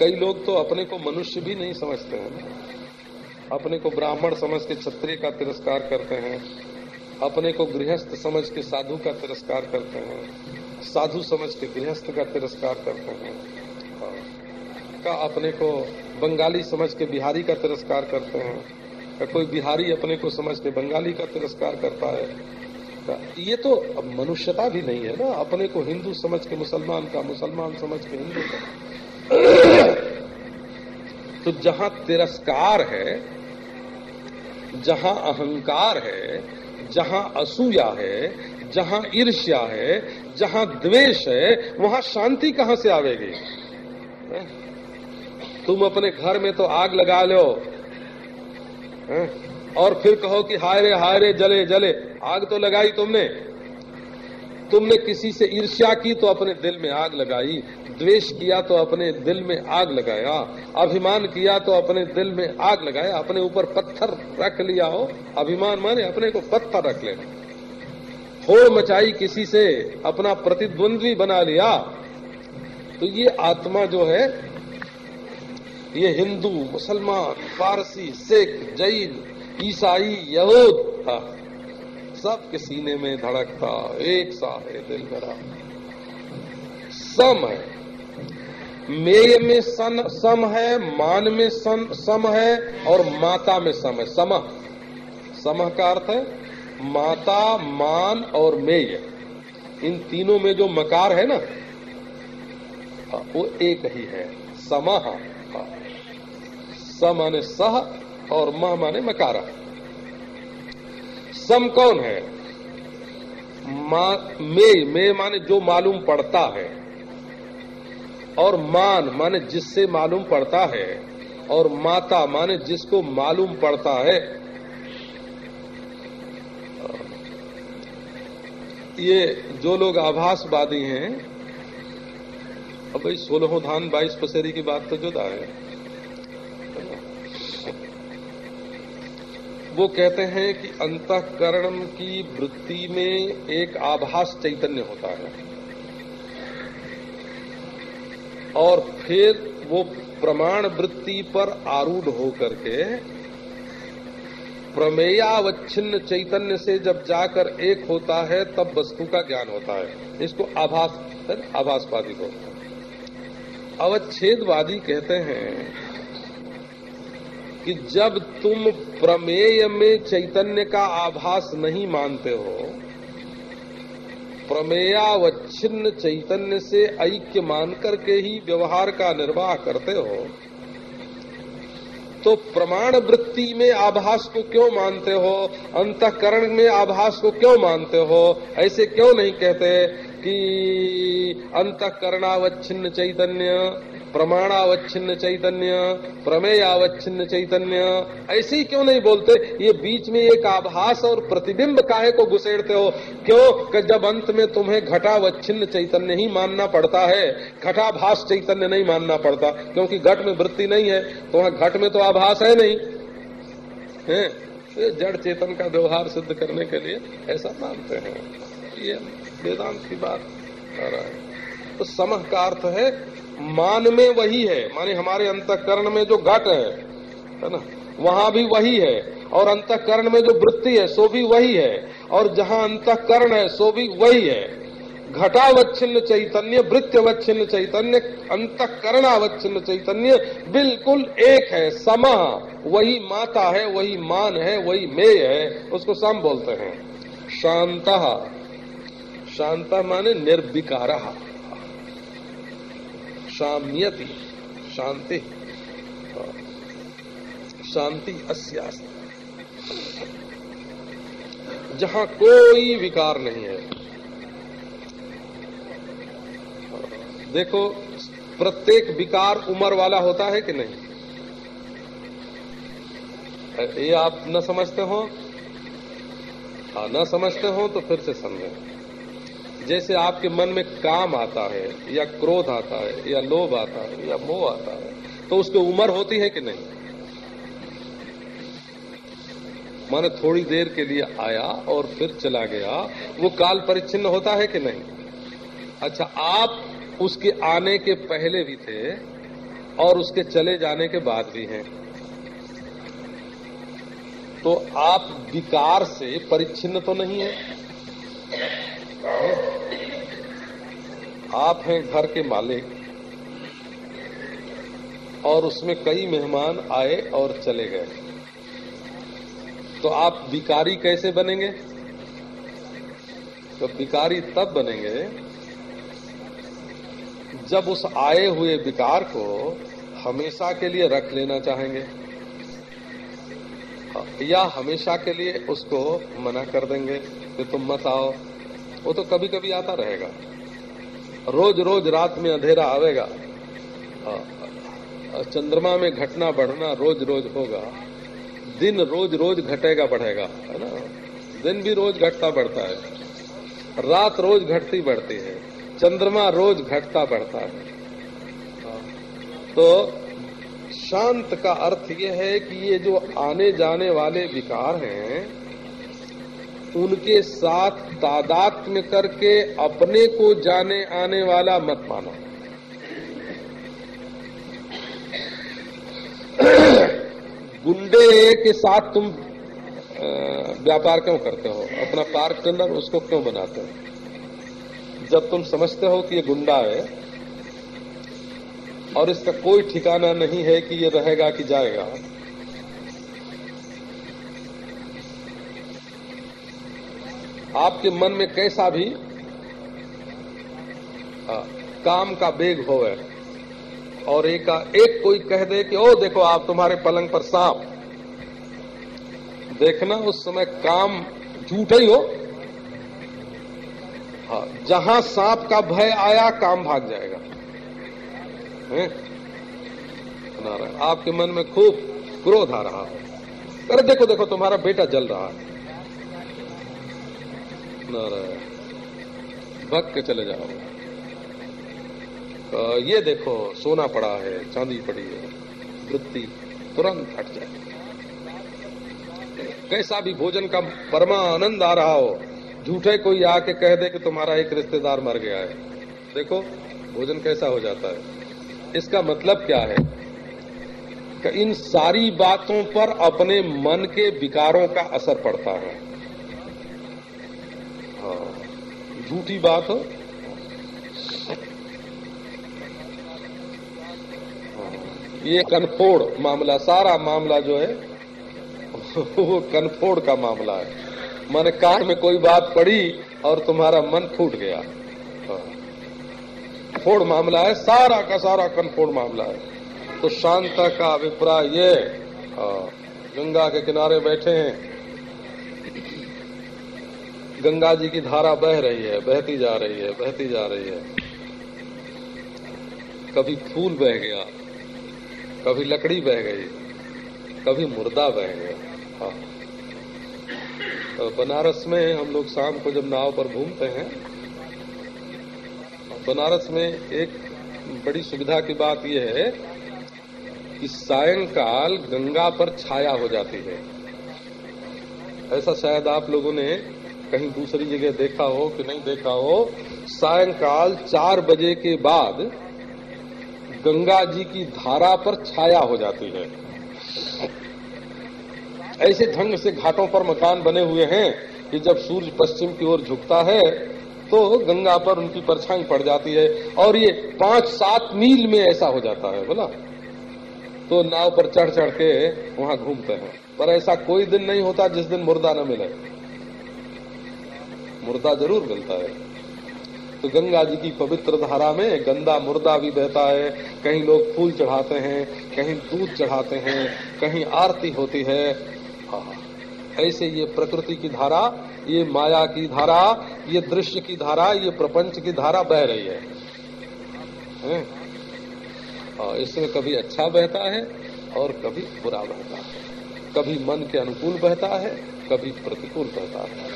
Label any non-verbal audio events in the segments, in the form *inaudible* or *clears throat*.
कई लोग तो अपने को मनुष्य भी नहीं समझते हैं। अपने को ब्राह्मण समझ के क्षत्रिय का तिरस्कार करते हैं। अपने को गृहस्थ समझ के साधु का तिरस्कार करते हैं। साधु समझ के गृहस्थ का तिरस्कार करते हैं। का अपने को बंगाली समझ के बिहारी का तिरस्कार करते हैं। कोई बिहारी अपने को समझ के बंगाली का तिरस्कार करता है। ये तो मनुष्यता भी नहीं है ना, अपने को हिंदू समझ के, मुसलमान का, मुसलमान समझ के हिंदू का। *coughs* तो जहाँ तिरस्कार है, जहाँ अहंकार है, जहाँ असूया है, जहाँ ईर्ष्या है, जहाँ द्वेष है, वहाँ शांति कहाँ से आवेगी? तुम अपने घर में तो आग लगा लो। और फिर कहो कि हाय रे हाय रे, जले जले। आग तो लगाई तुमने। तुमने किसी से ईर्ष्या की तो अपने दिल में आग लगाई, द्वेष किया तो अपने दिल में आग लगाया, अभिमान किया तो अपने दिल में आग लगाया, अपने ऊपर पत्थर रख लिया हो, अभिमान माने अपने को पत्थर रख लेना। होड़ मचाई किसी से, अपना प्रतिद्वंद्वी बना लिया। तो ये आत्मा जो है, ये हिंदू, मुसलमान, फारसी, सिख, जैन, ईसाई, यहूद सबके सीने में धड़कता, एक सा है दिल मेरा। सम है। मेय में सन, सम है, मान में सन, सम है, और माता में सम है। सम। सम का अर्थ है माता, मान और मेय। इन तीनों में जो मकार है ना वो एक ही है। समह स माने सह और मह माने मकारा। सम कौन है? मे मे माने जो मालूम पड़ता है। और मान माने जिससे मालूम पड़ता है। और माता माने जिसको मालूम पड़ता है। ये जो लोग आभासवादी हैं, अब भाई सोलहों धान बाईस पसेरी की बात तो जुदा है। वो कहते हैं कि अंतकरण की वृत्ति में एक आभास चैतन्य होता है। और फिर वो प्रमाण वृत्ति पर आरूढ़ होकर के प्रमेयावच्छिन्न चैतन्य से जब जाकर एक होता है, तब वस्तु का ज्ञान होता है। इसको आभास, आभासवादी हैं। अवच्छेदवादी कहते हैं कि जब तुम प्रमेय में चैतन्य का आभास नहीं मानते हो, प्रमेयावच्छिन्न चैतन्य से ऐक्य मान करके ही व्यवहार का निर्वाह करते हो तो प्रमाण वृत्ति में आभास को क्यों मानते हो, अंतकरण में आभास को क्यों मानते हो? ऐसे क्यों नहीं कहते कि अंतकरणावच्छिन्न चैतन्य प्रमाणावच्छिन्न चैतन्य, प्रमेयावच्छिन्न चैतन्य। ऐसे ही क्यों नहीं बोलते? ये बीच में एक आभास और प्रतिबिंब काहे को घुसेड़ते हो? क्यों? कि जब अंत में तुम्हें घटावच्छिन्न चैतन्य ही मानना पड़ता है। घटाभास चैतन्य नहीं मानना पड़ता, क्योंकि घट में वृत्ति नहीं है। तो वहाँ घट में तो आभास है नहीं। है? तो जड़ चेतन का व्यवहार सिद्ध करने के लिए ऐसा मानते हैं। ये वेदांत की बात कर रहा है। तो समह का अर्थ है मान में वही है, माने हमारे अंतकरण में जो घट है है ना? वहाँ भी वही है, और अंतकरण में जो वृत्ति है, सो भी वही है, और जहाँ अंतकरण है, सो भी वही है। घटावच्छिन्न चैतन्य, वृत्त्यवच्छिन्न चैतन्य, अंतकरणावच्छिन्न चैतन्य बिल्कुल एक है, समा। वही माता है, वही मान है, वही मेय है, उसको सम बोलते हैं। शांत। शांता माने निर्विकार। शाम्यति शांति। शांति अस्यास्त। जहाँ कोई विकार नहीं है। देखो, प्रत्येक विकार उम्र वाला होता है कि नहीं? ये आप न समझते हो? हाँ न समझते हो तो फिर से समझें। जैसे आपके मन में काम आता है, या क्रोध आता है, या लोभ आता है, या मोह आता है तो उसकी उम्र होती है कि नहीं? माने थोड़ी देर के लिए आया और फिर चला गया, वो काल परिच्छिन्न होता है कि नहीं? अच्छा आप उसके आने के पहले भी थे और उसके चले जाने के बाद भी हैं। तो आप विकार से परिच्छिन्न तो नहीं है? आप हैं घर के मालिक और उसमें कई मेहमान आए और चले गए। तो आप विकारी कैसे बनेंगे? तो विकारी तब बनेंगे जब उस आए हुए विकार को हमेशा के लिए रख लेना चाहेंगे। या हमेशा के लिए उसको मना कर देंगे कि तुम मत आओ। वो तो कभी कभी आता रहेगा। रोज रोज रात में अंधेरा आवेगा। चंद्रमा में घटना बढ़ना रोज रोज होगा। दिन रोज रोज घटेगा, बढ़ेगा, है ना? दिन भी रोज घटता बढ़ता है। रात रोज घटती बढ़ती है। चंद्रमा रोज घटता बढ़ता है। तो शांत का अर्थ यह है कि ये जो आने जाने वाले विकार हैं उनके साथ तादात में करके अपने को जाने आने वाला मत मानो। गुंडे के साथ तुम व्यापार क्यों करते हो? अपना पार्क टेंडर उसको क्यों बनाते हो? जब तुम समझते हो कि ये गुंडा है, और इसका कोई ठिकाना नहीं है कि ये रहेगा कि जाएगा आपके मन में कैसा भी आ, काम का बेग हो और एक एक कोई कह दे कि ओ देखो आप तुम्हारे पलंग पर सांप। देखना उस समय काम झूठ ही हो। हाँ जहाँ सांप का भय आया काम भाग जाएगा। नारायण आपके मन में खूब क्रोध आ रहा है। अरे देखो देखो तुम्हारा बेटा जल रहा है। नारायण के चले जाओ। ये देखो सोना पड़ा है चांदी पड़ी है वृत्ति तुरंत हट जाए। कैसा भी भोजन का परमा आनंद आ रहा हो झूठे कोई आके कह दे कि तुम्हारा एक रिश्तेदार मर गया है। देखो भोजन कैसा हो जाता है। इसका मतलब क्या है? कि इन सारी बातों पर अपने मन के विकारों का असर पड़ता हाँ, झूठी बात हो? हाँ, ये कनफोड़ मामला सारा मामला जो है वो कनफोड़ का मामला है। मन कान में कोई बात पड़ी और तुम्हारा मन फूट गया। हाँ। फोड़ मामला है सारा का सारा कनफोड़ मामला है। तो शांता का अभिप्राय ये गंगा के किनारे बैठे हैं। गंगा जी की धारा बह रही है, बहती जा रही है, बहती जा रही है। कभी फूल बह गया, कभी लकड़ी बह गई, कभी मुर्दा बह गया। हाँ। तो बनारस में हम लोग शाम को जब नाव पर घूमते हैं, बनारस में एक बड़ी सुविधा की बात यह है कि सायंकाल गंगा पर छाया हो जाती है। ऐसा शायद आप लोगों ने कहीं दूसरी जगह देखा हो कि नहीं देखा हो, सायंकाल चार बजे के बाद गंगा जी की धारा पर छाया हो जाती है। ऐसे ढंग से घाटों पर मकान बने हुए हैं कि जब सूर्य पश्चिम की ओर झुकता है तो गंगा पर उनकी परछाई पड़ जाती है और ये पाँच सात मील में ऐसा हो जाता है, बोला। तो नाव पर चढ़ चढ़ के वहाँ घूमते हैं। पर ऐसा कोई दिन नहीं होता जिस दिन मुर्दा न मिले। मुर्दा ज़रूर मिलता है। तो गंगा जी की पवित्र धारा में गंदा मुर्दा भी बहता है। कहीं लोग फूल चढ़ाते हैं कहीं दूध चढ़ाते हैं कहीं आरती होती है। हाँ, ऐसे ये प्रकृति की धारा ये माया की धारा ये दृश्य की धारा ये प्रपंच की धारा बह रही है, है? और इसमें कभी अच्छा बहता है और कभी बुरा बहता है। कभी मन के अनुकूल बहता है कभी प्रतिकूल बहता है।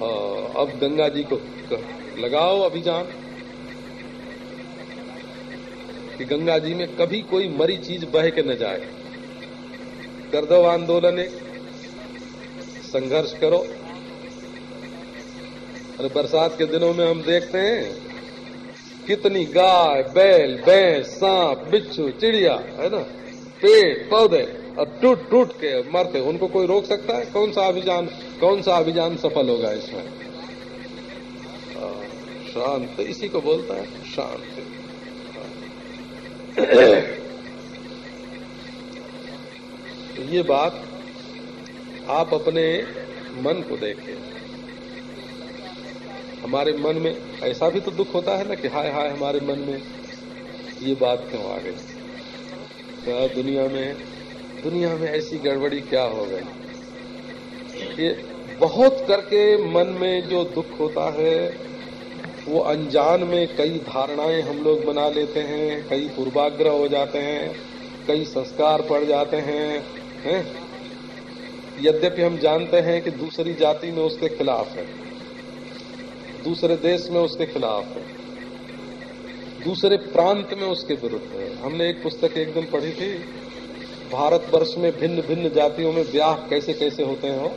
अब गंगा जी को लगाओ अभिजान कि गंगा जी में कभी कोई मरी चीज़ बह के न जाए। कर दो आंदोलन, संघर्ष करो। अरे बरसात के दिनों में हम देखते हैं, कितनी गाय, बैल, भैंस, सांप, बिच्छू, चिड़िया, है ना? पेड़, पौधे। और टूट टूट के मरते उनको कोई रोक सकता है? कौन सा अभियान, कौन सा अभियान सफल होगा इसमें? शांत, इसी को बोलता है शांति। तो ये बात आप अपने मन को देखें। हमारे मन में ऐसा भी तो दुख होता है ना कि हाय हाय हमारे मन में ये बात क्यों आ गई? क्या दुनिया में दुनिया में ऐसी गड़बड़ी क्या हो गई ये बहुत करके मन में जो दुख होता है, वो अनजान में कई धारणाएँ हम लोग बना लेते हैं, कई पूर्वाग्रह हो जाते हैं, कई संस्कार पड़ जाते हैं हैं? यद्यपि हम जानते हैं कि दूसरी जाति में उसके खिलाफ है, दूसरे देश में उसके खिलाफ है, दूसरे प्रांत में उसके विरुद्ध है हमने एक पुस्तक एक दिन पढ़ी थी भारतवर्ष में भिन्न भिन्न जातियों में ब्याह कैसे कैसे होते हैं हो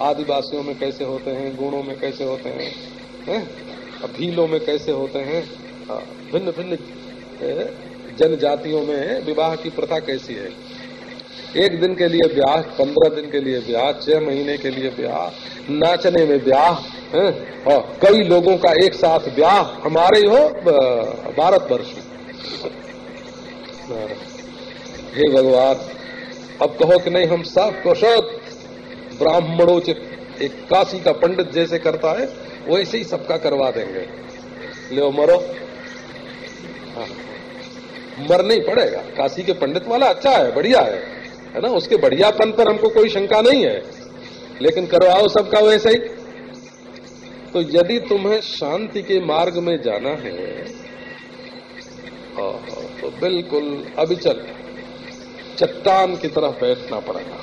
आदिवासियों में कैसे होते हैं? गुणों में कैसे होते हैं? है? भीलों में कैसे होते हैं? भिन्न भिन्न जनजातियों में विवाह की प्रथा कैसी है? एक दिन के लिए ब्याह, पंद्रह दिन के लिए ब्याह, छह महीने के लिए ब्याह, नाचने में ब्याह और कई लोगों का एक साथ ब्याह हमारे ही हो भारत वर्ष में। हे भगवान, अब कहो कि नहीं, हम सब कुशोत ब्राह्मणोचित एक काशी का पंडित जैसे करता है, वैसे ही सबका करवा देंगे। ले, मरो। हाँ। मरना ही पड़ेगा। काशी के पंडित वाला अच्छा है, बढ़िया है। है ना? उसके बढ़ियापन पर हमको कोई शंका नहीं है। लेकिन करवाओ सबका वैसे ही। तो यदि तुम्हें शांति के मार्ग में जाना है तो बिल्कुल अविचल। चट्टान की तरह बैठना पड़ेगा।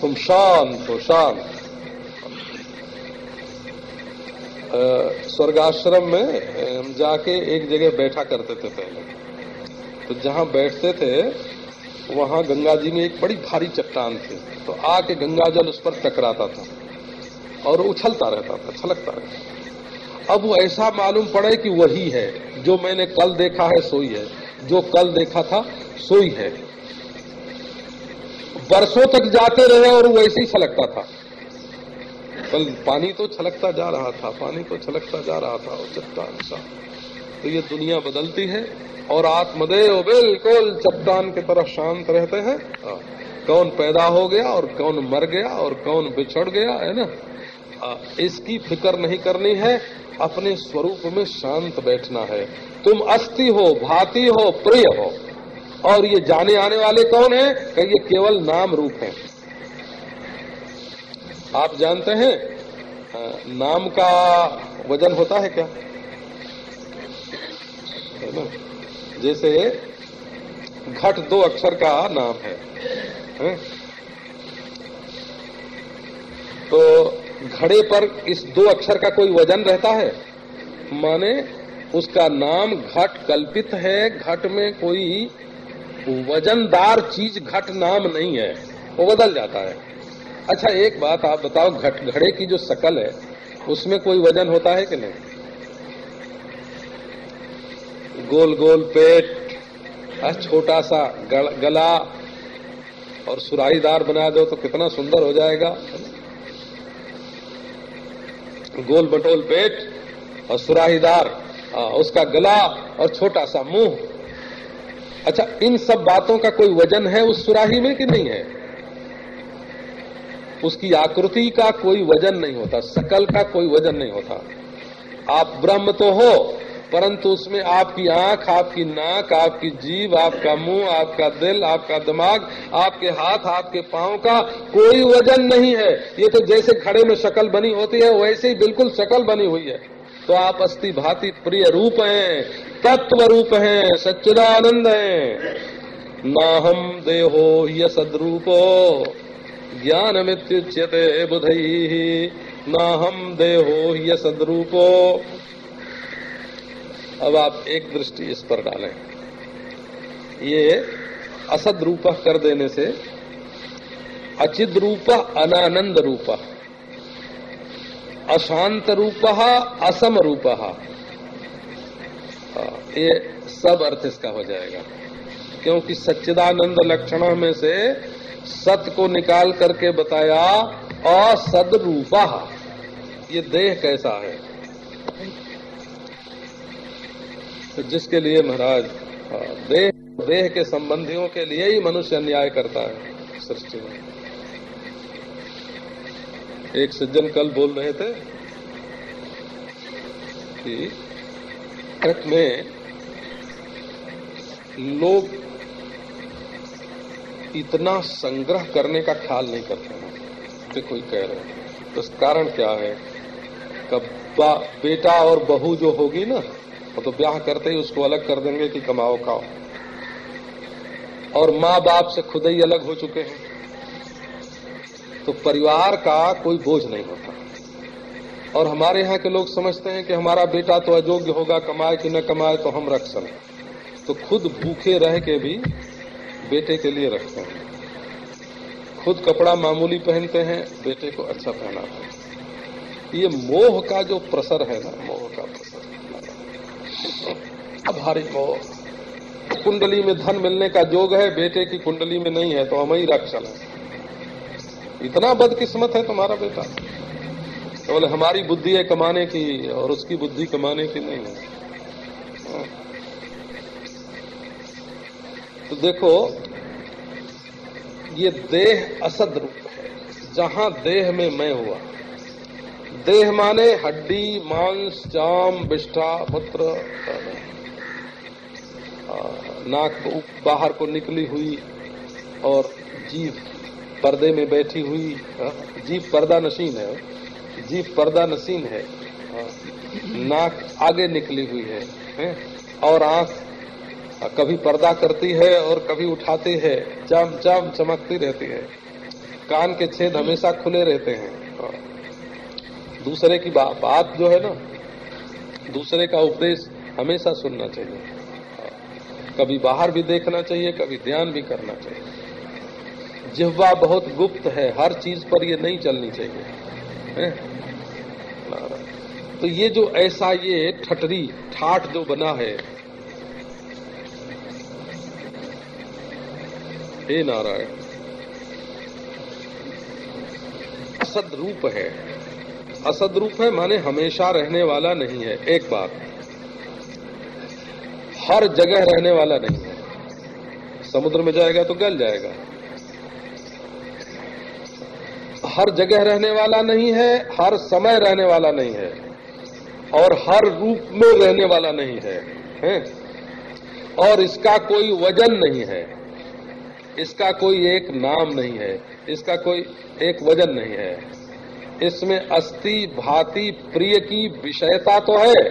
तुम शांत हो, शांत। स्वर्गाश्रम में हम जाके एक जगह बैठा करते थे पहले। तो जहाँ बैठते थे, वहाँ गंगा जी में एक बड़ी भारी चट्टान थी। तो आके गंगा जल उस पर टकराता था और उछलता रहता था, छलकता रहता था। अब वो ऐसा मालूम पड़े कि वही है। जो मैंने कल देखा है, सोई है। जो कल देखा था, सोई है। बरसों तक जाते रहे और वैसे ही छलकता था। कल पानी तो छलकता जा रहा था, पानी तो छलकता जा रहा था, और चट्टान सा। तो ये दुनिया बदलती है, और आत्मदेव बिल्कुल चट्टान की तरह शांत रहते हैं, कौन पैदा हो गया और कौन मर गया और कौन बिछड़ गया, है ना? इसकी फ़िक्र नहीं करनी है अपने स्वरूप में शांत बैठना है। तुम अस्थि हो भाती हो प्रिय हो। और ये जाने आने वाले कौन है? कि ये केवल नाम रूप है। आप जानते हैं नाम का वज़न होता है क्या? है ना? जैसे घट दो अक्षर का नाम है, है? तो घड़े पर इस दो अक्षर का कोई वज़न रहता है? माने उसका नाम घट कल्पित है, घट में कोई वजनदार चीज़ घट नाम नहीं है, वो बदल जाता है। अच्छा एक बात आप बताओ, घट, घड़े की जो शकल है, उसमें कोई वज़न होता है कि नहीं? गोल गोल पेट छोटा सा गला, और सुराहीदार बना दो तो कितना सुंदर हो जाएगा। गोल बटोल पेट और सुराहीदार उसका गला और छोटा सा मुँह। अच्छा इन सब बातों का कोई वज़न है उस सुराही में कि नहीं है? उसकी आकृति का कोई वज़न नहीं होता, सकल का कोई वज़न नहीं होता। आप ब्रह्म तो हो परंतु उसमें आपकी आँख, आपकी नाक, आपकी जीव आपका मुँह, आपका दिल, आपका दिमाग, आपके हाथ, आपके पाँव का कोई वज़न नहीं है। ये तो जैसे खड़े में शकल बनी होती है, वैसे ही बिल्कुल शकल बनी हुई है। तो आप अस्थि भांति प्रिय रूप हैं तत्व रूप हैं, सच्चिदानंद हैं। ना हम देहो ये सदरूपो, ज्ञान बुधई ना हम देहो ये सदरूपो अब आप एक दृष्टि इस पर डालें। ये असद रूप कर देने से, अचिद रूप अनानंद रूप, अशांत रूप, असम रूप। ये सब अर्थ इसका हो जाएगा। क्योंकि सच्चिदानंद लक्षण में से सत को निकाल करके बताया, असद रूपा। ये देह कैसा है? तो जिसके लिए महाराज देह देह के संबंधियों के लिए ही मनुष्य अन्याय करता है सृष्टि में। एक सज्जन कल बोल रहे थे कि भारत में लोग इतना संग्रह करने का ख्याल नहीं करते हैं। तो कोई कह रहे हैं तो कारण क्या है? कब बेटा और बहू जो होगी ना वो तो ब्याह करते ही उसको अलग कर देंगे कि कमाओ, खाओ। और माँ बाप से खुद ही अलग हो चुके हैं। तो परिवार का कोई बोझ नहीं होता। और हमारे यहाँ के लोग समझते हैं कि हमारा बेटा तो अयोग्य होगा, कमाए कि न कमाए तो हम रख सकें। तो खुद भूखे रह के भी बेटे के लिए रखते हैं। खुद कपड़ा मामूली पहनते हैं, बेटे को अच्छा पहनाते हैं। ये मोह का जो प्रसर है ना, मोह का प्रसर। भारी मोह कुंडली में धन मिलने का जोग है, बेटे की कुंडली में नहीं है तो हम ही रख चले। इतना बदकिस्मत है तुम्हारा बेटा। तो बोले हमारी बुद्धि है कमाने की, और उसकी बुद्धि कमाने की नहीं है। तो देखो, ये देह असद रूप है। जहाँ देह में मैं हुआ देह माने हड्डी मांस चाम बिष्ठा मूत्र नाक बाहर को निकली हुई और जीव पर्दे में बैठी हुई जीव पर्दा नशीन है जीव पर्दा नसीन है नाक आगे निकली हुई है, है? और आँख कभी पर्दा करती है और कभी उठाती है चम चम चमकती रहती है कान के छेद हमेशा खुले रहते हैं दूसरे की बा, बात जो है ना दूसरे का उपदेश हमेशा सुनना चाहिए। कभी बाहर भी देखना चाहिए कभी ध्यान भी करना चाहिए। जिह्वा बहुत गुप्त है हर चीज़ पर ये नहीं चलनी चाहिए। तो ये जो ऐसा ये ठटरी ठाठ जो बना है हे नारायण असद रूप है। असद रूप है माने हमेशा रहने वाला नहीं है एक बात। हर जगह रहने वाला नहीं है। समुद्र में जाएगा तो गल जाएगा। हर जगह रहने वाला नहीं है हर समय रहने वाला नहीं है और हर रूप में रहने वाला नहीं है, है? और इसका कोई वज़न नहीं है। इसका कोई एक नाम नहीं है। इसका कोई एक वज़न नहीं है। इसमें अस्थि भांति प्रिय की विषयता तो है,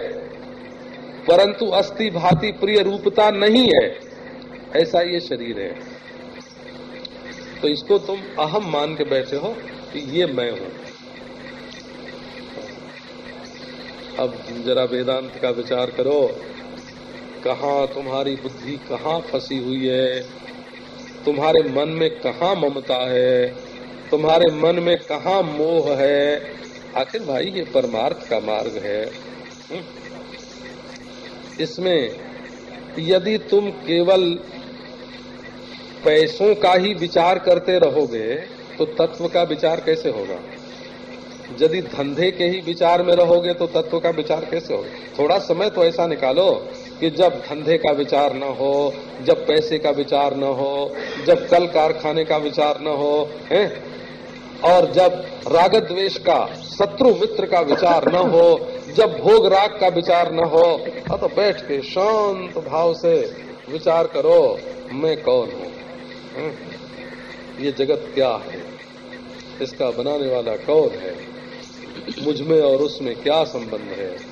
परंतु अस्थि भांति प्रिय रूपता नहीं है। ऐसा ये शरीर है। तो इसको तुम अहम मान के बैठे हो कि ये मैं हूँ। अब जरा वेदांत का विचार करो, कहा तुम्हारी बुद्धि कहाँ फंसी हुई है? तुम्हारे मन में कहा ममता है? तुम्हारे मन में कहा मोह है? आखिर भाई, ये परमार्थ का मार्ग है। हम्म? इसमें यदि तुम केवल पैसों का ही विचार करते रहोगे तो तत्व का विचार कैसे होगा? यदि धंधे के ही विचार में रहोगे तो तत्व का विचार कैसे होगा? थोड़ा समय तो ऐसा निकालो। कि जब धंधे का विचार न हो, जब पैसे का विचार न हो, जब कल कारखाने का विचार न हो, है? और जब राग द्वेष का, शत्रु मित्र का विचार न हो, जब भोग राग का विचार न हो तो बैठ के शांत भाव से विचार करो, मैं कौन हूँ? ये जगत क्या है? इसका बनाने वाला कौन है? मुझमें और उसमें क्या संबंध है?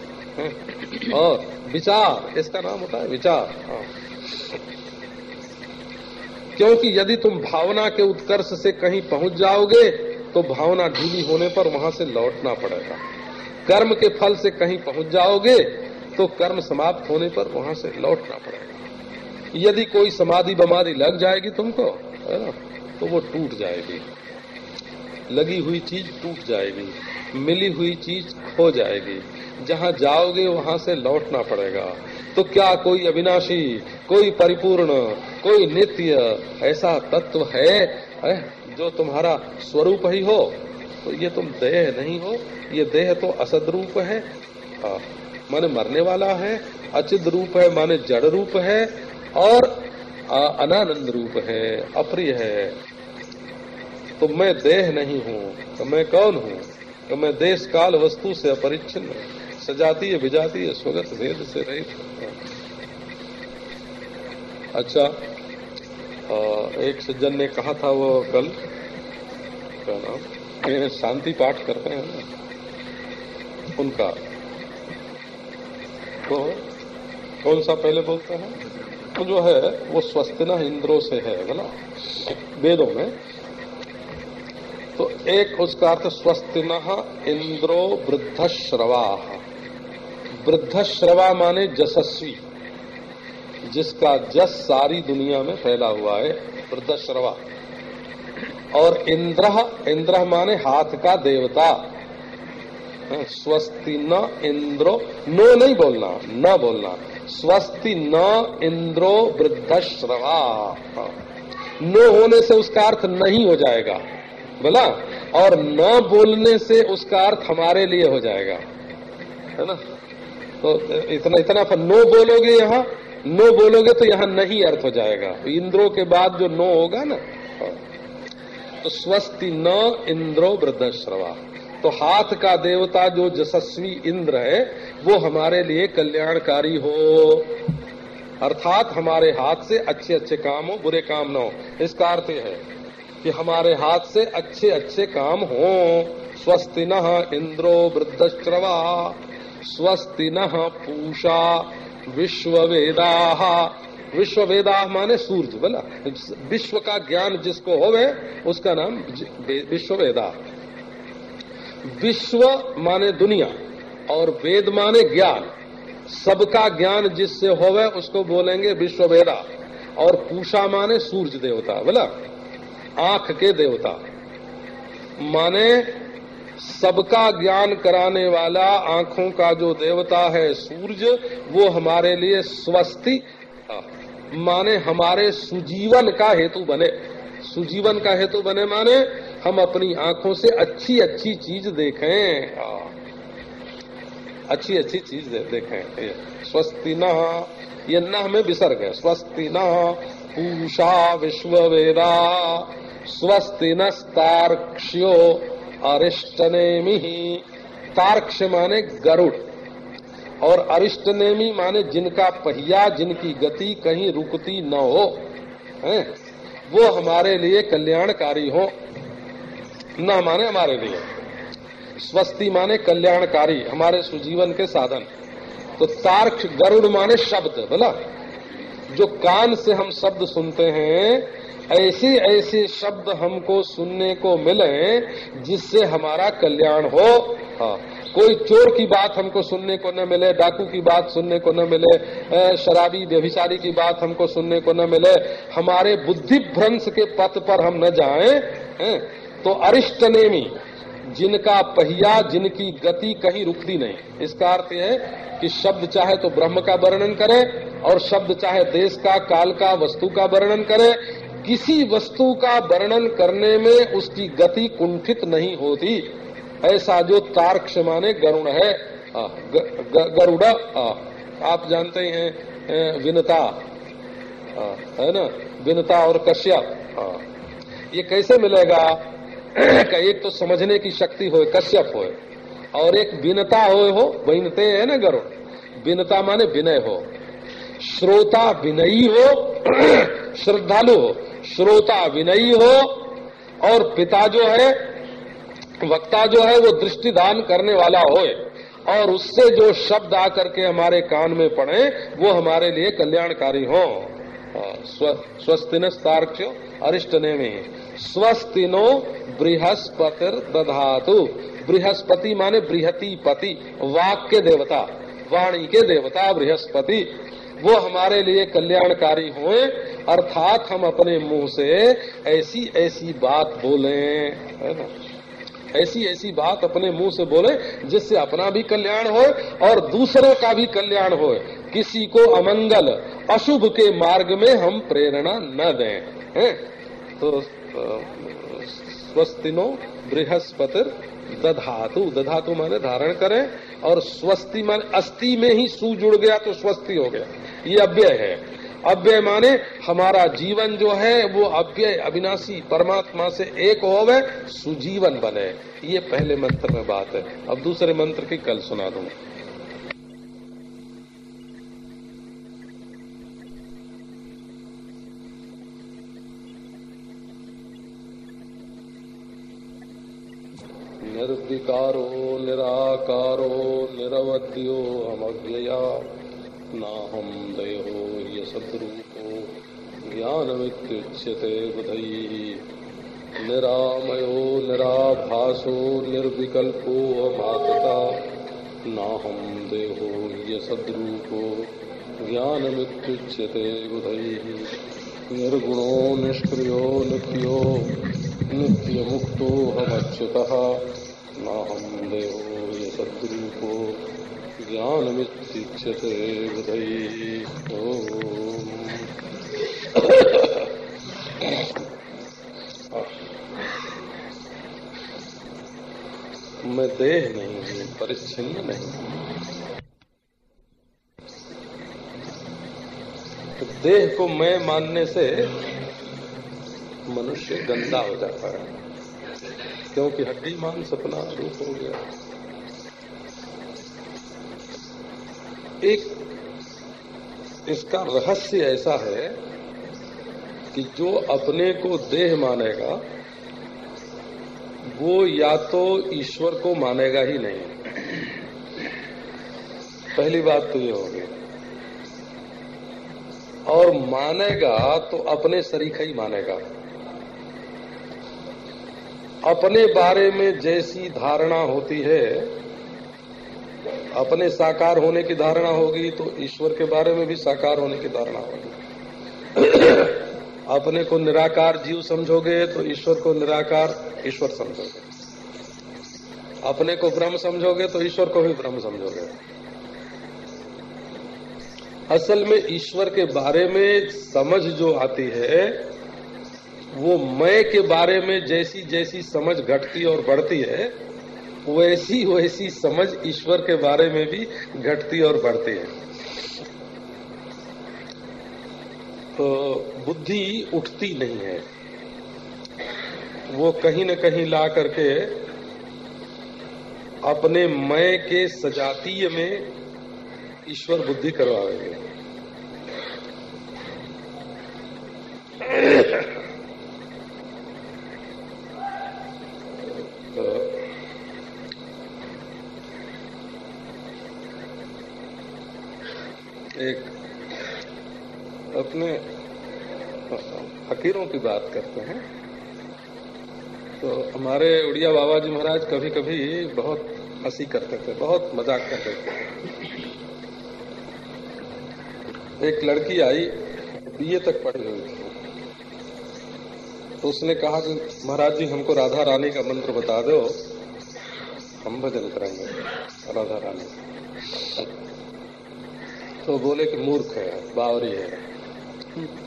और विचार इसका नाम होता है विचार। हाँ। क्योंकि यदि तुम भावना के उत्कर्ष से कहीं पहुँच जाओगे तो भावना ढीली होने पर वहाँ से लौटना पड़ेगा। कर्म के फल से कहीं पहुँच जाओगे तो कर्म समाप्त होने पर वहाँ से लौटना पड़ेगा। यदि कोई समाधि बमारी लग जाएगी तुमको, है ना तो वो टूट जाएगी। लगी हुई चीज़ टूट जाएगी, मिली हुई चीज़ खो जाएगी। जहाँ जाओगे वहाँ से लौटना पड़ेगा। तो क्या कोई अविनाशी कोई परिपूर्ण कोई नित्य ऐसा तत्व है, है जो तुम्हारा स्वरूप ही हो? तो ये तुम देह नहीं हो ये देह तो असद रूप है माने मरने वाला है अचिद रूप है माने जड़ रूप है और अनानंद रूप है अप्रिय है। तो मैं देह नहीं हूँ तो मैं कौन हूँ? तो मैं देश काल वस्तु से अपरिच्छिन्न सजातीय विजातीय स्वगत भेद से रहित अच्छा एक सज्जन ने कहा था वो कल, क्या नाम? शांति पाठ करते हैं ना, उनका। तो कौन सा पहले बोलते हैं? तो जो है, वो स्वस्तिना इंद्रो से है बोला वेदों में। तो एक उसका अर्थ स्वस्तिन इंद्रो वृद्धश्रवा। वृद्धश्रवा माने जसस्वी, जिसका जस सारी दुनिया में फैला हुआ है वृद्धश्रवा और इंद्र इंद्र माने हाथ का देवता। स्वस्ति न इंद्रो, नो नहीं बोलना, न बोलना। स्वस्ति न इंद्रो वृद्धश्रवा नो होने से उसका अर्थ नहीं हो जाएगा, बोला? और न बोलने से उसका अर्थ हमारे लिए हो जाएगा, है ना? तो इतना इतना नो बोलोगे यहाँ, नो बोलोगे तो यहाँ नहीं अर्थ हो जाएगा। तो इंद्रो के बाद जो नो होगा ना तो स्वस्ति न इंद्रो वृद्धश्रवा। तो हाथ का देवता जो जशस्वी इंद्र है, वो हमारे लिए कल्याणकारी हो। अर्थात हमारे हाथ से अच्छे अच्छे काम हो, बुरे काम न हो। इसका अर्थ है कि हमारे हाथ से अच्छे अच्छे काम हो। स्वस्ति न इंद्रो वृद्धश्रवा। स्वस्ति न पूषा। विश्व विश्व वेदा माने सूर्य, बोला? विश्व का ज्ञान जिसको होवे, उसका नाम विश्व वेदा विश्व माने दुनिया और वेद माने ज्ञान। सबका ज्ञान जिससे होवे, उसको बोलेंगे विश्व वेदा और पूषा माने सूर्य देवता, बोला? आँख के देवता। माने सबका ज्ञान कराने वाला आँखों का जो देवता है सूर्य वो हमारे लिए स्वस्ति माने हमारे सुजीवन का हेतु बने। सुजीवन का हेतु बने माने हम अपनी आँखों से अच्छी अच्छी चीज़ देखें। अच्छी अच्छी चीज़ देखें। स्वस्ति न, ये न हमें विसर्ग है। स्वस्ति न, पूषा विश्व वेदा स्वस्ति नार्क्ष्यो अरिष्टनेमी तार्क्ष माने गरुड़। और अरिष्टनेमी माने जिनका पहिया, जिनकी गति कहीं रुकती न हो। है? वो हमारे लिए कल्याणकारी हो। न माने हमारे लिए। स्वस्ति माने कल्याणकारी, हमारे सुजीवन के साधन। तो तार्क्ष गरुड़ माने शब्द, बोला? जो कान से हम शब्द सुनते हैं ऐसे ऐसे शब्द हमको सुनने को मिले जिससे हमारा कल्याण हो। हाँ कोई चोर की बात हमको सुनने को न मिले, डाकू की बात सुनने को न मिले शराबी व्यभिचारी की बात हमको सुनने को न मिले, हमारे बुद्धि भ्रंश के पथ पर हम न जाएँ तो अरिष्ट नेमी, जिनका पहिया, जिनकी गति कहीं रुकती नहीं। इसका अर्थ है कि शब्द चाहे तो ब्रह्म का वर्णन करे और शब्द चाहे देश का, काल का, वस्तु का वर्णन करे। किसी वस्तु का वर्णन करने में उसकी गति कुंठित नहीं होती। ऐसा जो तार्क्ष माने गरुण है गरुड़ आप जानते ही हैं विनता है ना? विनता और कश्यप ये कैसे मिलेगा? *clears throat* एक तो समझने की शक्ति हो, कश्यप हो, और एक विनता हो हो, विनते है ना गरुण विनता माने विनय हो। श्रोता विनयी हो *coughs* श्रद्धालु हो श्रोता विनयी हो, और पिता जो है, वक्ता जो है, वो दृष्टि दान करने वाला हो। और उससे जो शब्द आकर के हमारे कान में पड़े, वो हमारे लिए कल्याणकारी हो। स्वस्तिन तार्क्ष्यो अरिष्ट ने स्वस्तिनो बृहस्पति दधातु। बृहस्पति माने बृहति पति वाक के देवता, वाणी के देवता बृहस्पति। वो हमारे लिए कल्याणकारी हुए, अर्थात हम अपने मुँह से ऐसी ऐसी बात बोले ऐसी ऐसी बात अपने मुँह से बोले, जिससे अपना भी कल्याण हो और दूसरों का भी कल्याण हो किसी को अमंगल, अशुभ के मार्ग में हम प्रेरणा न दें, हैं? तो स्वस्तिनो बृहस्पति दधातु दधातु माने धारण करें, और स्वस्ति माने अस्थि में ही सू जुड़ गया तो स्वस्ति हो गया। ये अव्यय है। अव्यय माने हमारा जीवन जो है, वो अव्यय, अविनाशी, परमात्मा से एक हो होवे, सुजीवन बने। ये पहले मंत्र में बात है। अब दूसरे मंत्र की कल सुना दूँगा। निर्विकारो, निराकारो, निरवध्यो हमव्यया नाहम दयो ये सद्रूपो, ज्ञानमित्युच्यते बुधैः। निरामयो, निराभासो, निर्विकल्पो अमातता। नाहम देहो ये सद्रूपो, ज्ञानमित्युच्यते बुधैः। निर्गुणो, निष्क्रियो, नित्यो, नित्यमुक्तो हमच्युतः। नाहम देहो ये सद्रूपो ज्ञानमित्युच्यते बुधैः ओम। मैं देह नहीं हूँ परिच्छिन्न नहीं। तो देह को मैं मानने से मनुष्य गंदा हो जाता है। क्योंकि हड्डी मांस अपना रूप हो गया। एक, इसका रहस्य ऐसा है कि जो अपने को देह मानेगा, वो या तो ईश्वर को मानेगा ही नहीं। पहली बात तो ये होगी। और मानेगा तो अपने सरीखा ही मानेगा। अपने बारे में जैसी धारणा होती है, अपने साकार होने की धारणा होगी तो ईश्वर के बारे में भी साकार होने की धारणा होगी। अपने को निराकार जीव समझोगे तो ईश्वर को निराकार ईश्वर समझोगे। अपने को ब्रह्म समझोगे तो ईश्वर को भी ब्रह्म समझोगे। असल में ईश्वर के बारे में समझ जो आती है वो मैं के बारे में जैसी जैसी समझ घटती और बढ़ती है, वैसी वैसी समझ ईश्वर के बारे में भी घटती और बढ़ती है। तो बुद्धि उठती नहीं है। वो कहीं न कहीं ला करके अपने मैं के सजातीय में ईश्वर बुद्धि करवाएँगे एक अपने फकीरों की बात करते हैं। तो हमारे उड़िया बाबा जी महाराज कभी कभी बहुत हँसी करते थे, बहुत मज़ाक करते थे। एक लड़की आई, बीए तक पढ़ी हुई थी। तो उसने कहा कि, महाराज जी, हमको राधा रानी का मंत्र बता दो, हम भजन करेंगे, राधा रानी। तो बोले कि मूर्ख है, बावरी है।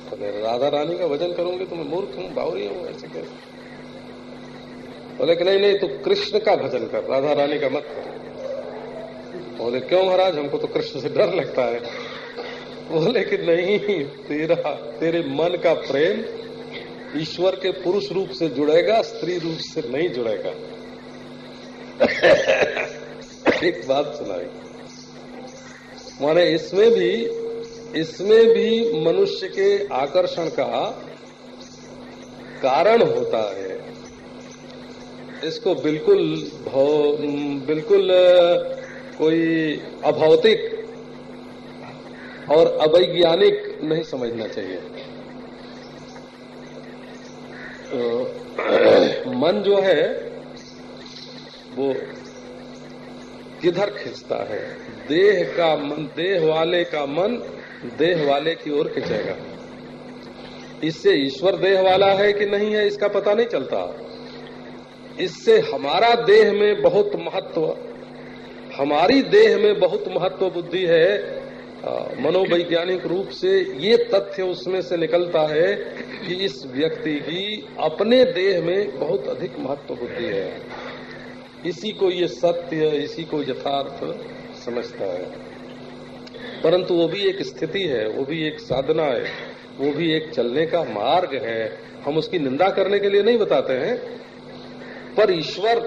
तो राधा रानी का भजन करूँगी तो मैं मूर्ख हूँ, बावरी हूँ, ऐसे कैसे? बोले कि नहीं नहीं, तू कृष्ण का भजन कर, राधा रानी का मत कर। बोले, क्यों महाराज, हमको तो कृष्ण से डर लगता है। बोले कि नहीं, तेरा, तेरे मन का प्रेम ईश्वर के पुरुष रूप से जुड़ेगा, स्त्री रूप से नहीं जुड़ेगा। *laughs* एक बात सुनाई। माने इसमें भी इसमें भी मनुष्य के आकर्षण का कारण होता है। इसको बिल्कुल बिल्कुल, कोई अभौतिक और अवैज्ञानिक नहीं समझना चाहिए। तो *clears throat* मन जो है, वो किधर खिंचता है? देह का मन, देह वाले का मन देह वाले की ओर खिंचेगा। इससे ईश्वर देह वाला है कि नहीं है, इसका पता नहीं चलता। इससे हमारा देह में बहुत महत्व, हमारी देह में बहुत महत्व बुद्धि है। मनोवैज्ञानिक रूप से ये तथ्य उसमें से निकलता है कि इस व्यक्ति की अपने देह में बहुत अधिक महत्व बुद्धि है। इसी को ये सत्य, इसी को यथार्थ समझता है। परंतु वो भी एक स्थिति है, वो भी एक साधना है, वो भी एक चलने का मार्ग है। हम उसकी निंदा करने के लिए नहीं बताते हैं, पर ईश्वर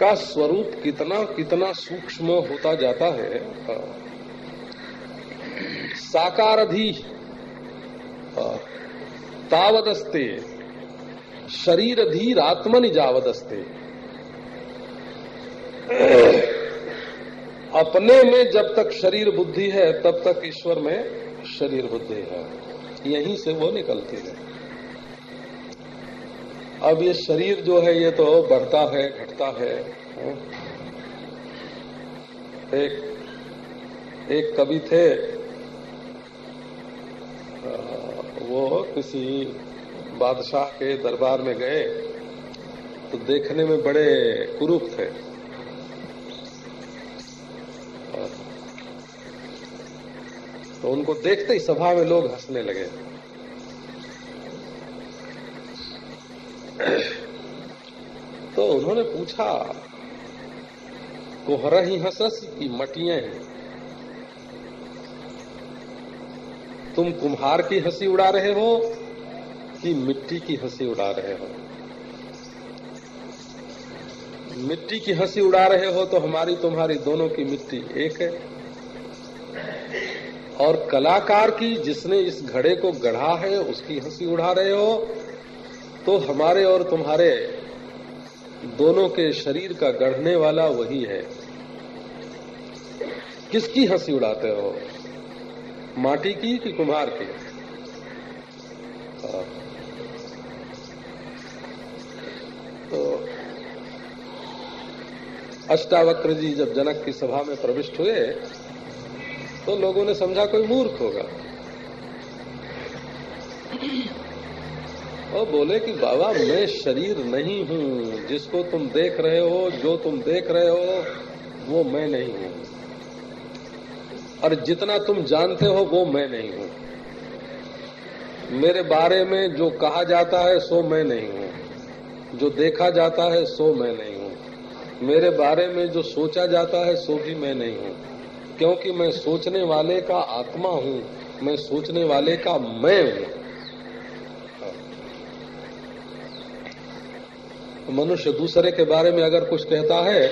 का स्वरूप कितना कितना सूक्ष्म होता जाता है साकारधि तावदस्ते शरीर धीर आत्मनि जावदस्ते अपने में जब तक शरीर बुद्धि है, तब तक ईश्वर में शरीर बुद्धि है। यहीं से वो निकलती है। अब ये शरीर जो है, ये तो बढ़ता है, घटता है एक एक कवि थे वो किसी बादशाह के दरबार में गए तो देखने में बड़े कुरूप थे। तो उनको देखते ही सभा में लोग हंसने लगे। तो उन्होंने पूछा, कोहरा ही हंसस की मटिया हैं। तुम कुम्हार की हँसी उड़ा रहे हो कि मिट्टी की हँसी उड़ा रहे हो? मिट्टी की हँसी उड़ा रहे हो तो हमारी तुम्हारी दोनों की मिट्टी एक है। और कलाकार की जिसने इस घड़े को गढ़ा है, उसकी हँसी उड़ा रहे हो तो हमारे और तुम्हारे दोनों के शरीर का गढ़ने वाला वही है। किसकी हँसी उड़ाते हो? माटी की कि कुम्हार की? तो अष्टावक्र जी जब जनक की सभा में प्रविष्ट हुए तो लोगों ने समझा कोई मूर्ख होगा। और बोले कि, बाबा, मैं शरीर नहीं हूँ। जिसको तुम देख रहे हो, जो तुम देख रहे हो, वो मैं नहीं हूँ। और जितना तुम जानते हो, वो मैं नहीं हूँ। मेरे बारे में जो कहा जाता है, सो मैं नहीं हूँ। जो देखा जाता है, सो मैं नहीं हूँ। मेरे बारे में जो सोचा जाता है, सो भी मैं नहीं हूँ। क्योंकि मैं सोचने वाले का आत्मा हूँ, मैं सोचने वाले का मैं हूँ। मनुष्य दूसरे के बारे में अगर कुछ कहता है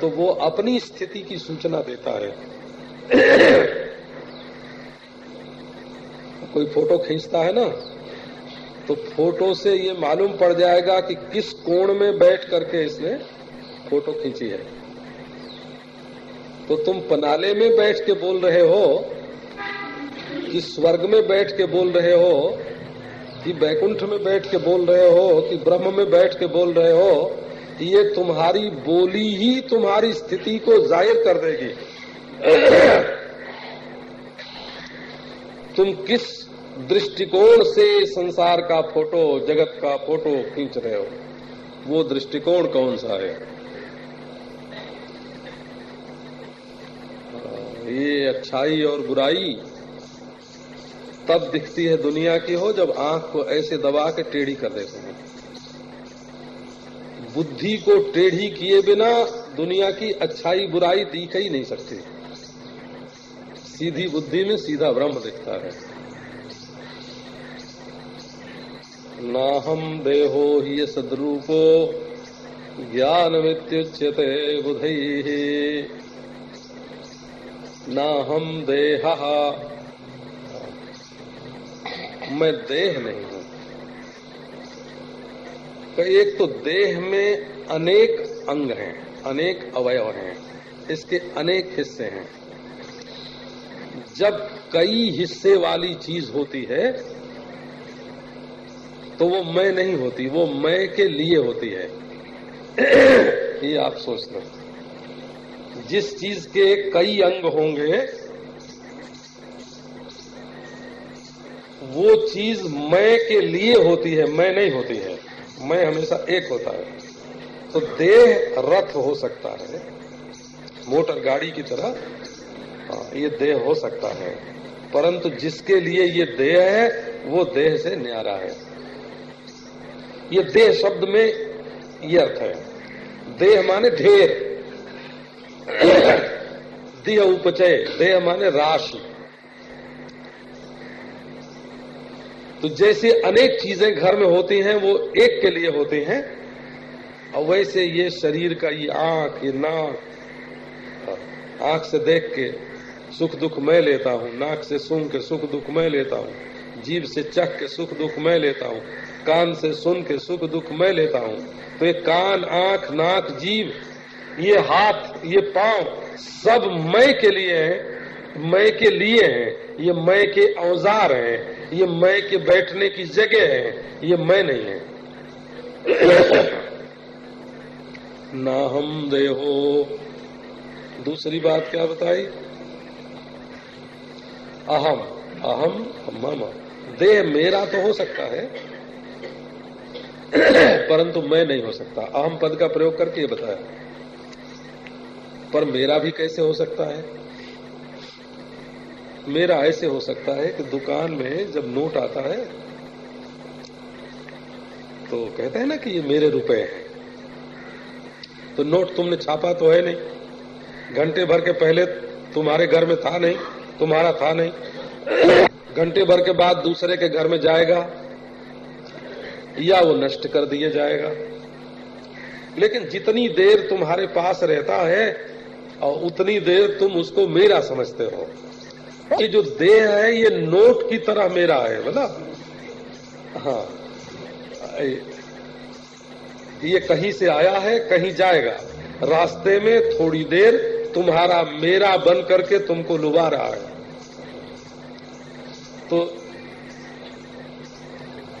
तो वो अपनी स्थिति की सूचना देता है। कोई फ़ोटो खींचता है ना तो फ़ोटो से ये मालूम पड़ जाएगा कि किस कोण में बैठ करके इसने फ़ोटो खींची है। तो तुम पनाले में बैठ के बोल रहे हो कि स्वर्ग में बैठ के बोल रहे हो, कि बैकुंठ में बैठ के बोल रहे हो, कि ब्रह्म में बैठ के बोल रहे हो ये तुम्हारी बोली ही तुम्हारी स्थिति को ज़ाहिर कर देगी। तुम किस दृष्टिकोण से संसार का फ़ोटो, जगत का फ़ोटो खींच रहे हो? वो दृष्टिकोण कौन सा है? ये अच्छाई और बुराई तब दिखती है दुनिया की हो जब आँख को ऐसे दबा के टेढ़ी कर देते हैं। बुद्धि को टेढ़ी किए बिना दुनिया की अच्छाई बुराई दिख ही नहीं सकती। सीधी बुद्धि में सीधा ब्रह्म दिखता है। ना हम देहो ही सदरूपो ज्ञान मित्युच्यते बुध। न हम देह। मैं देह नहीं हूँ। तो एक तो देह में अनेक अंग हैं, अनेक अवयव हैं, इसके अनेक हिस्से हैं। जब कई हिस्से वाली चीज़ होती है तो वो मैं नहीं होती, वो मैं के लिए होती है। *clears throat* ये आप सोच लो। जिस चीज़ के कई अंग होंगे वो चीज़ मैं के लिए होती है मैं नहीं होती है। मैं हमेशा एक होता है। तो देह रथ हो सकता है मोटर गाड़ी की तरह हाँ, ये देह हो सकता है। परंतु जिसके लिए ये देह है वो देह से न्यारा है। ये देह शब्द में ये अर्थ है। देह माने ढेर। देह उपचय देह माने राशि। तो जैसे अनेक चीज़ें घर में होती हैं, वो एक के लिए होती हैं, और वैसे ये शरीर का ये आँख, ये नाक, आँख से देख के सुख दुख मैं लेता हूँ, नाक से सुन के सुख दुख मैं लेता हूँ जीव से चख के सुख दुख मैं लेता हूँ, कान से सुन के सुख दुख मैं लेता हूँ तो ये कान, आँख, नाक जीव ये हाथ, ये पाँव सब मैं के लिए है मैं के लिए है, ये मैं के औज़ार हैं, ये मैं के बैठने की जगह है, ये मैं नहीं है। ना हम देहो। दूसरी बात क्या बताई? अहम अहम, मम। देह मेरा तो हो सकता है, परंतु मैं नहीं हो सकता। अहम पद का प्रयोग करके ये बताया। पर मेरा भी कैसे हो सकता है? मेरा ऐसे हो सकता है कि दुकान में जब नोट आता है तो कहते हैं ना कि ये मेरे रुपए हैं। तो नोट तुमने छापा तो है नहीं। घंटे भर के पहले तुम्हारे घर में था नहीं, तुम्हारा था नहीं। घंटे भर के बाद दूसरे के घर में जाएगा, या वो नष्ट कर दिया जाएगा। लेकिन जितनी देर तुम्हारे पास रहता है और उतनी देर तुम उसको मेरा समझते हो। ये जो देह है, ये नोट की तरह मेरा है, बोला? हाँ। ये कहीं से आया है, कहीं जाएगा। रास्ते में थोड़ी देर तुम्हारा मेरा बन करके तुमको लुभा रहा है। तो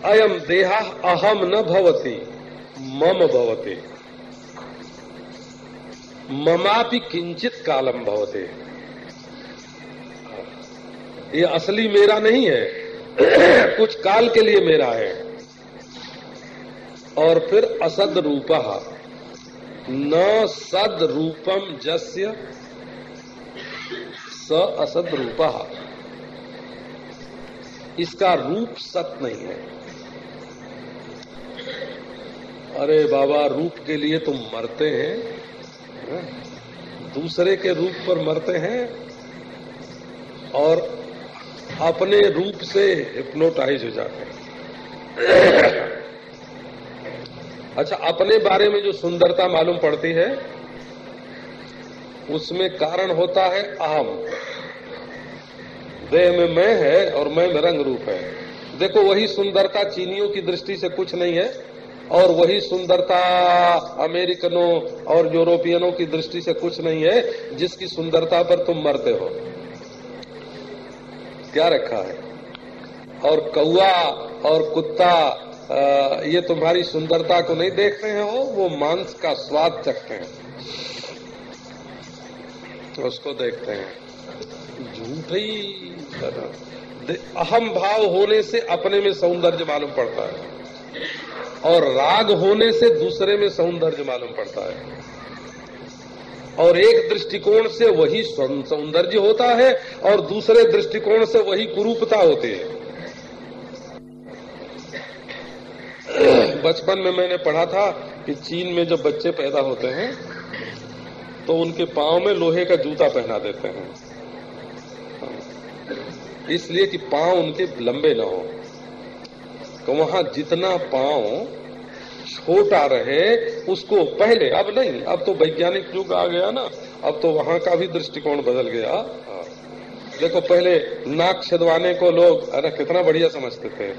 अयम देहा अहम न भवती, मम भवते। ममापि किंचित कालम भवते। ये असली मेरा नहीं है, कुछ काल के लिए मेरा है। और फिर असद रूप, न सद रूपम जस्य, स असद रूप। इसका रूप सत नहीं है। अरे बाबा, रूप के लिए तुम मरते हैं। दूसरे के रूप पर मरते हैं और अपने रूप से हिप्नोटाइज हो जाते हैं। अच्छा अपने बारे में जो सुंदरता मालूम पड़ती है, उसमें कारण होता है अहम। देह में मैं है और मैं में रंग रूप है। देखो, वही सुंदरता चीनियों की दृष्टि से कुछ नहीं है। और वही सुंदरता अमेरिकनों और यूरोपियनों की दृष्टि से कुछ नहीं है, जिसकी सुंदरता पर तुम मरते हो। क्या रखा है? और कौआ और कुत्ता ये तुम्हारी सुंदरता को नहीं देखते हैं हो, वो मांस का स्वाद चखते हैं। उसको देखते हैं। झूठी अहम भाव होने से अपने में सौंदर्य मालूम पड़ता है। और राग होने से दूसरे में सौंदर्य मालूम पड़ता है। और एक दृष्टिकोण से वही सौंदर्य होता है और दूसरे दृष्टिकोण से वही कुरूपता होती है। बचपन में मैंने पढ़ा था कि चीन में जब बच्चे पैदा होते हैं तो उनके पाँव में लोहे का जूता पहना देते हैं। इसलिए कि पाँव उनके लंबे न हो। तो वहाँ जितना पाँव छोटा रहे, उसको पहले, अब नहीं, अब तो वैज्ञानिक युग आ गया ना, अब तो वहाँ का भी दृष्टिकोण बदल गया। देखो, पहले नाक छिदवाने को लोग, अरे कितना बढ़िया समझते थे।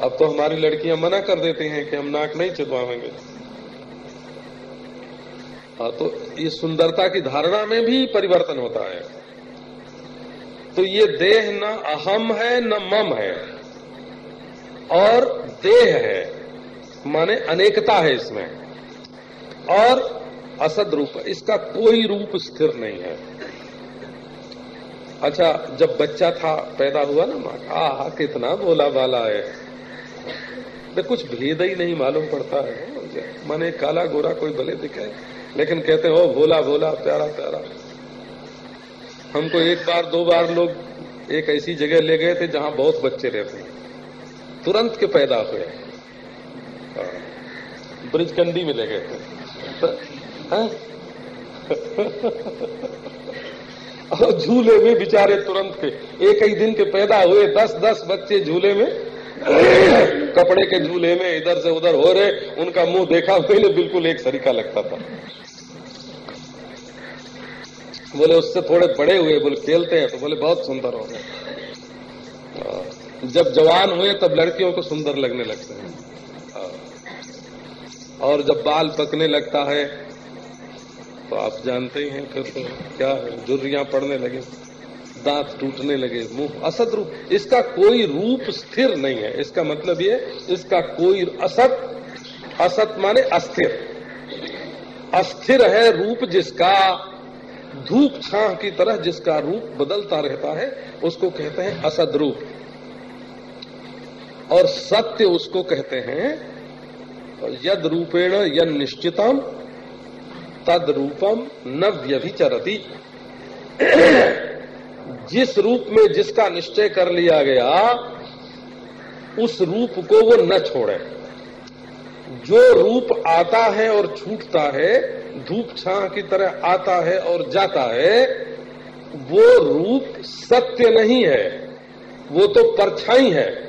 अब तो हमारी लड़कियाँ मना कर देती हैं कि हम नाक नहीं छिदवाएँगे। हाँ तो ये सुंदरता की धारणा में भी परिवर्तन होता है। तो ये देह न अहम है, न मम है। और देह है, माने अनेकता है इसमें। और असद रूप, इसका कोई रूप स्थिर नहीं है। अच्छा जब बच्चा था, पैदा हुआ ना माँ आ कितना बोला बाला है। तो कुछ भेद ही नहीं मालूम पड़ता है। माने काला गोरा कोई भले दिखे, लेकिन कहते हो भोला भोला प्यारा प्यारा हमको एक बार, दो बार लोग एक ऐसी जगह ले गए थे जहाँ बहुत बच्चे रहते तुरंत के पैदा हुए हाँ। ब्रिजकंडी में ले गए थे। तो, हाँ? और झूले में बिचारे तुरंत के एक ही दिन के पैदा हुए दस दस बच्चे झूले में। कपड़े के झूले में इधर से उधर हो रहे उनका मुँह देखा पहले बिल्कुल एक सरीका लगता था। बोले उससे थोड़े बड़े हुए बोले खेलते हैं तो बोले बहुत सुंदर हो गए। जब जवान हुए तब लड़कियों को सुंदर लगने लगते हैं। और जब बाल पकने लगता है तो आप जानते ही हैं फिर तो क्या है जुर्रियाँ पड़ने लगे, दांत टूटने लगे, मुँह असत रूप। इसका कोई रूप स्थिर नहीं है। इसका मतलब ये, इसका कोई असत असत माने अस्थिर। अस्थिर है रूप जिसका, धूप छाह की तरह जिसका रूप बदलता रहता है, उसको कहते हैं असद रूप। और सत्य उसको कहते हैं, यद रूपेण यद निश्चितम, तद रूपम न व्यभिचरती। जिस रूप में जिसका निश्चय कर लिया गया, उस रूप को वो न छोड़े। जो रूप आता है और छूटता है, धूप छाह की तरह आता है और जाता है, वो रूप सत्य नहीं है, वो तो परछाई है।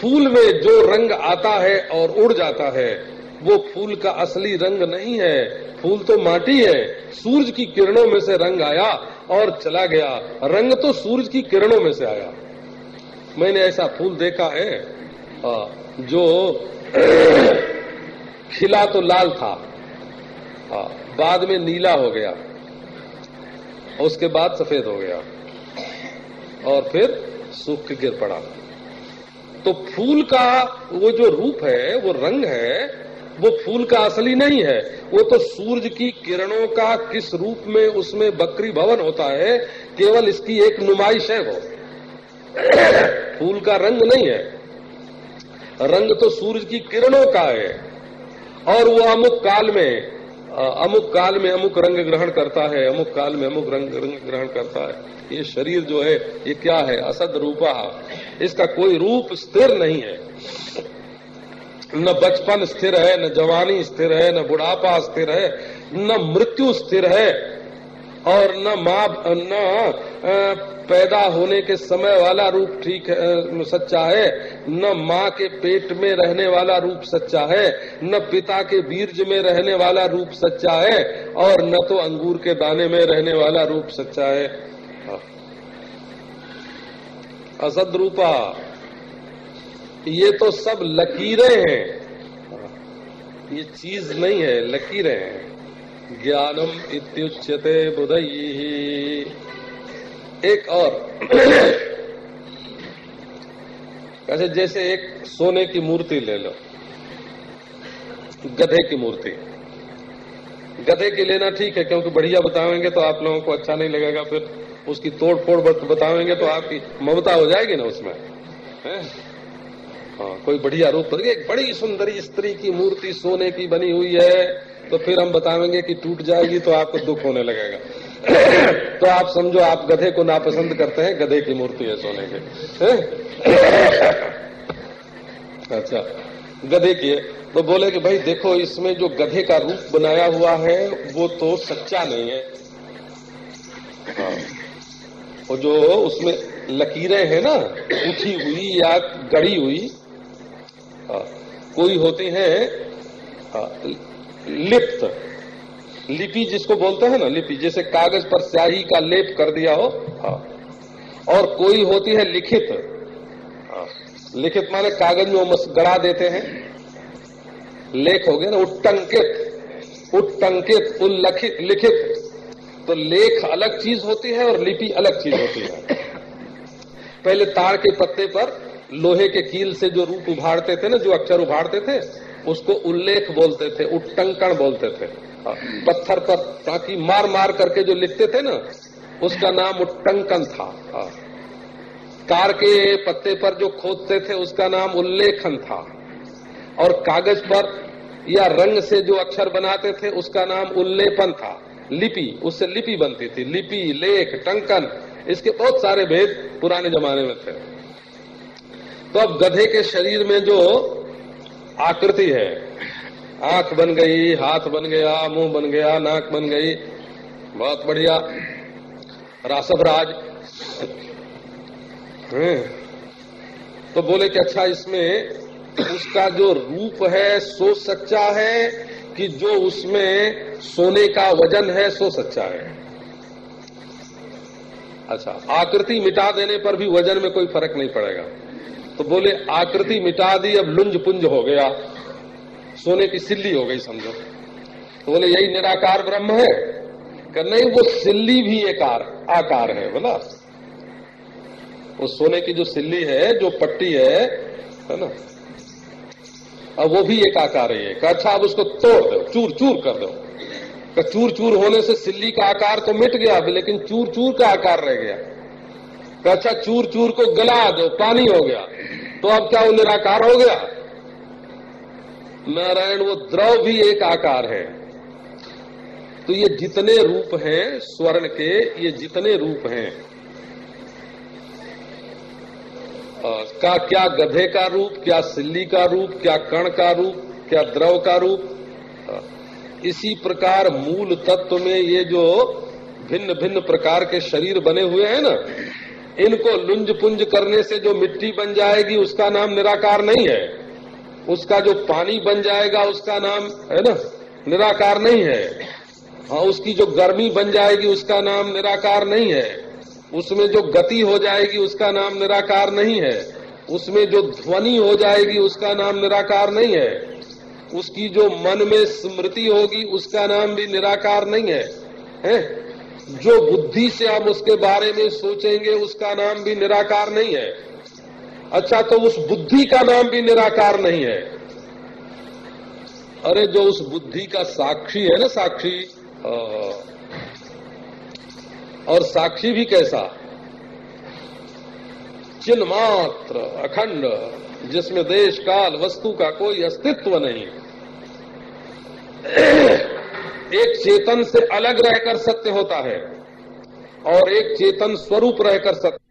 फूल में जो रंग आता है और उड़ जाता है, वो फूल का असली रंग नहीं है। फूल तो माटी है। सूरज की किरणों में से रंग आया और चला गया। रंग तो सूरज की किरणों में से आया। मैंने ऐसा फूल देखा है जो *coughs* खिला तो लाल था बाद में नीला हो गया, उसके बाद सफ़ेद हो गया, और फिर सूख के गिर पड़ा। तो फूल का वो जो रूप है, वो रंग है, वो फूल का असली नहीं है। वो तो सूरज की किरणों का किस रूप में उसमें बकरी भवन होता है, केवल इसकी एक नुमाइश है वो। *coughs* फूल का रंग नहीं है। रंग तो सूरज की किरणों का है, और वो अमुक काल में अमुक काल में अमुक रंग ग्रहण करता है, अमुक काल में अमुक रंग रंग ग्रहण करता है। ये शरीर जो है, ये क्या है? असद रूपा। इसका कोई रूप स्थिर नहीं है। न बचपन स्थिर है, न जवानी स्थिर है, न बुढ़ापा स्थिर है, न मृत्यु स्थिर है। और न माँ न पैदा होने के समय वाला रूप ठीक है सच्चा है। न माँ के पेट में रहने वाला रूप सच्चा है। न पिता के बीर्ज में रहने वाला रूप सच्चा है। और न तो अंगूर के दाने में रहने वाला रूप सच्चा है। असद रूपा ये तो सब लकीरें हैं। ये चीज़ नहीं है, लकीरें हैं। ज्ञानम इत्युच्यते बुधई एक और। कैसे जैसे एक सोने की मूर्ति ले लो, गधे की मूर्ति। गधे की लेना ठीक है, क्योंकि बढ़िया बताएँगे तो आप लोगों को अच्छा नहीं लगेगा, फिर उसकी तोड़ फोड़ बताएँगे तो आपकी ममता हो जाएगी ना उसमें। है? हाँ कोई बढ़िया रूप एक बड़ी सुंदरी स्त्री की मूर्ति सोने की बनी हुई है तो फिर हम बताएँगे कि टूट जाएगी तो आपको दुख होने लगेगा। *coughs* तो आप समझो, आप गधे को नापसंद करते हैं, गधे की मूर्ति है सोने के। *coughs* अच्छा गधे की है। तो बोले कि भाई देखो, इसमें जो गधे का रूप बनाया हुआ है, वो तो सच्चा नहीं है। हाँ। और जो उसमें लकीरें हैं ना, उठी हुई या गड़ी हुई हाँ। कोई होती हैं हाँ, लिप्त लिपि जिसको बोलते हैं ना लिपि जैसे कागज़ पर स्याही का लेप कर दिया हो हाँ और कोई होती है लिखित। लिखित माने कागज़ में वो गड़ा देते हैं लेख हो गया ना उट्टंकित उट्टंकित उल्लिखित लिखित तो लेख अलग चीज़ होती है और लिपि अलग चीज़ होती है पहले ताड़ के पत्ते पर लोहे के कील से जो रूप उभारते थे ना, जो अक्षर उभारते थे, उसको उल्लेख बोलते थे उट्टंकन बोलते थे। पत्थर पर ताकि मार मार करके जो लिखते थे ना, उसका नाम उट्टंकन था। कार के पत्ते पर जो खोदते थे, उसका नाम उल्लेखन था। और कागज़ पर या रंग से जो अक्षर बनाते थे, उसका नाम उल्लेपन था। लिपि, उससे लिपि बनती थी। लिपि, लेख, टंकन, इसके बहुत सारे भेद पुराने जमाने में थे। तो अब गधे के शरीर में जो आकृति है, आँख बन गई, हाथ बन गया, मुँह बन गया, नाक बन गई, बहुत बढ़िया। रासभ राज। तो बोले कि अच्छा इसमें उसका जो रूप है, सो सच्चा है, कि जो उसमें सोने का वज़न है, सो सच्चा है। अच्छा आकृति मिटा देने पर भी वज़न में कोई फ़र्क नहीं पड़ेगा। तो बोले, आकृति मिटा दी अब लुंज पुंज हो गया। सोने की सिल्ली हो गई, समझो। तो बोले, यही निराकार ब्रह्म है? कि नहीं, वो सिल्ली भी एक आकार है, बोला। वो सोने की जो सिल्ली है, जो पट्टी है है ना? अब वो भी एक आकार है। अच्छा अब उसको तोड़ दो, चूर चूर कर दो। चूर चूर होने से सिल्ली का आकार तो मिट गया, लेकिन चूर चूर का आकार रह गया। तो अच्छा चूर चूर को गला दो, पानी हो गया। तो अब क्या वो निराकार हो गया? नारायण, वो द्रव भी एक आकार है। तो ये जितने रूप हैं, स्वर्ण के, ये जितने रूप हैं। का क्या गधे का रूप, क्या सिल्ली का रूप, क्या कण का रूप, क्या द्रव का रूप? इसी प्रकार मूल तत्व में ये जो भिन्न भिन्न प्रकार के शरीर बने हुए हैं ना इनको लुंज पुंज करने से जो मिट्टी बन जाएगी उसका नाम निराकार नहीं है। उसका जो पानी बन जाएगा उसका नाम है ना निराकार नहीं है। हाँ उसकी जो गर्मी बन जाएगी उसका नाम निराकार नहीं है। उसमें जो गति हो जाएगी उसका नाम निराकार नहीं है। उसमें जो ध्वनि हो जाएगी उसका नाम निराकार नहीं है। उसकी जो मन में स्मृति होगी उसका नाम भी निराकार नहीं है, है? जो बुद्धि से हम उसके बारे में सोचेंगे, उसका नाम भी निराकार नहीं है। अच्छा तो उस बुद्धि का नाम भी निराकार नहीं है। अरे, जो उस बुद्धि का साक्षी है ना, साक्षी और साक्षी भी कैसा? चिन्ह मात्र, अखंड, जिसमें देश, काल, वस्तु का कोई अस्तित्व नहीं। एक चेतन से अलग रहकर सत्य होता है और एक चेतन स्वरूप रहकर सत्य